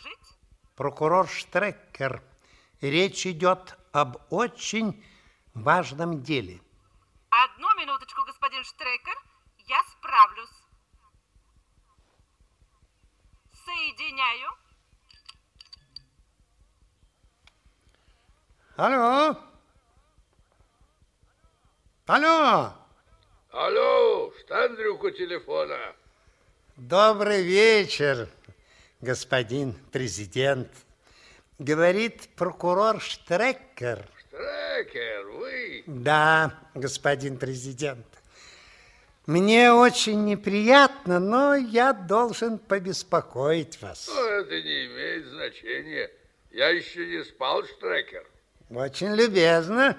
доложить? Прокурор Штреккер, речь идет об очень важном деле. Одну минуточку, господин Штрекер, я справлюсь. Соединяю. Алло? Алло? Алло, Штандрюк у телефона. Добрый вечер, господин президент. Говорит прокурор Штреккер. Штрекер, вы? Да, господин президент. Мне очень неприятно, но я должен побеспокоить вас. Ну, это не имеет значения. Я еще не спал, Штрекер. Очень любезно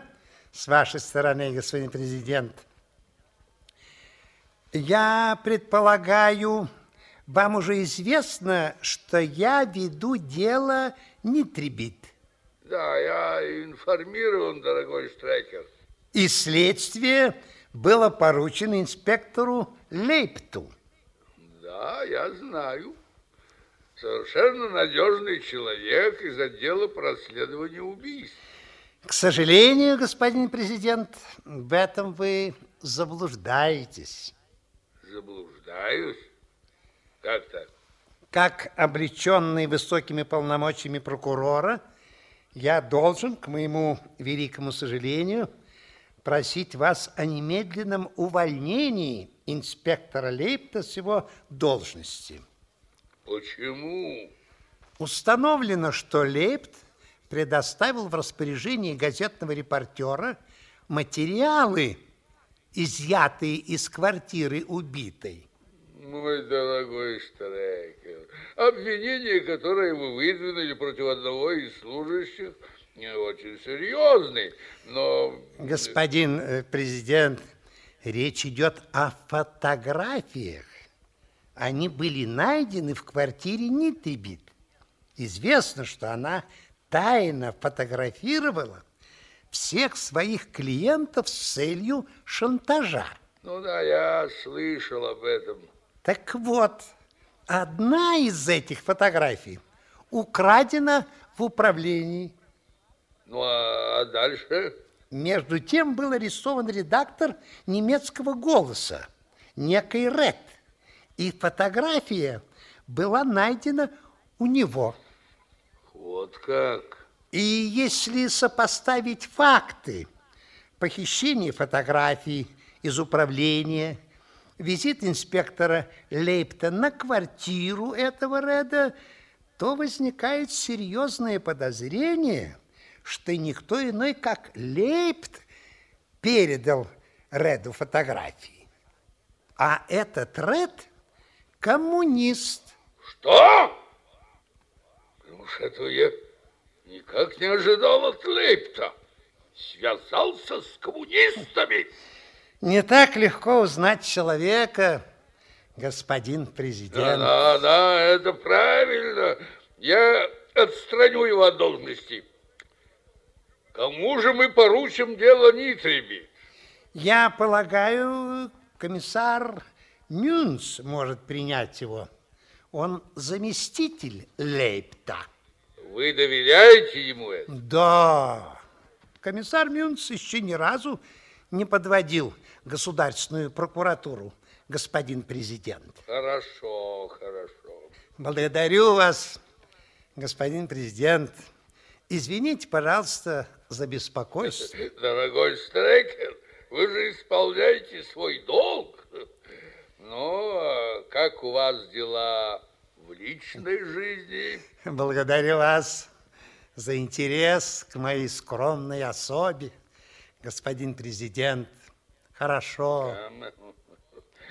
с вашей стороны, господин президент. Я предполагаю, вам уже известно, что я веду дело Нитрибит. Да, я информирован, дорогой Штрекер. И следствие было поручено инспектору Лейпту. Да, я знаю. Совершенно надежный человек из отдела по расследованию убийств. К сожалению, господин президент, в этом вы заблуждаетесь. Заблуждаюсь? Как так? Как облеченный высокими полномочиями прокурора, я должен, к моему великому сожалению, просить вас о немедленном увольнении инспектора Лейпта с его должности. Почему? Установлено, что Лейпт предоставил в распоряжение газетного репортера материалы, изъятые из квартиры убитой. Мой дорогой Штрекер, обвинения, которые вы выдвинули против одного из служащих, не очень серьезный, но... Господин э, президент, речь идет о фотографиях. Они были найдены в квартире Нитрибит. Известно, что она тайно фотографировала всех своих клиентов с целью шантажа. Ну да, я слышал об этом. Так вот, одна из этих фотографий украдена в управлении. Ну а дальше? Между тем был арестован редактор немецкого голоса, некий Ред. И фотография была найдена у него. Вот как? И если сопоставить факты похищения фотографий из управления, визит инспектора Лейпта на квартиру этого Реда, то возникает серьезное подозрение, что никто иной, как Лейпт, передал Реду фотографии. А этот Ред – коммунист. Что? Уж этого я никак не ожидал от Лейпта. Связался с коммунистами. Не так легко узнать человека, господин президент. Да, да, да, это правильно. Я отстраню его от должности. Кому же мы поручим дело Нитриби? Я полагаю, комиссар Мюнц может принять его. Он заместитель Лейпта. Вы доверяете ему это? Да. Комиссар Мюнц еще ни разу не подводил государственную прокуратуру, господин президент. Хорошо, хорошо. Благодарю вас, господин президент. Извините, пожалуйста, за беспокойство. Дорогой Стрекер, вы же исполняете свой долг. Ну, а как у вас дела в личной жизни? Благодарю вас за интерес к моей скромной особе, господин президент. Хорошо.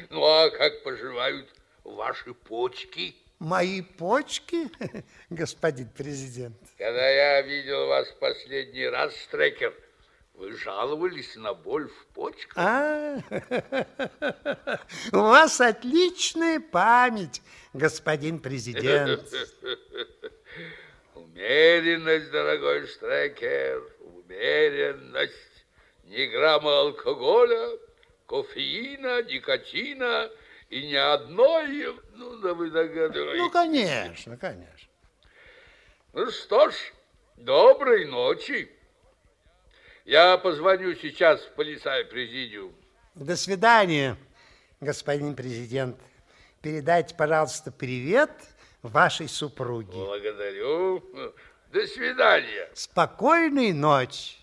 Ну, а как поживают ваши почки? Мои почки, господин президент? Когда я видел вас в последний раз, Стрекер, вы жаловались на боль в почках. А, у вас отличная память, господин президент. Умеренность, дорогой Штрекер, умеренность. Ни грамма алкоголя, кофеина, никотина и ни одной, ну, да вы догадываетесь. Ну, конечно, конечно. Ну что ж, доброй ночи. Я позвоню сейчас в полицай президиум. До свидания, господин президент. Передайте, пожалуйста, привет вашей супруге. Благодарю. До свидания. Спокойной ночи.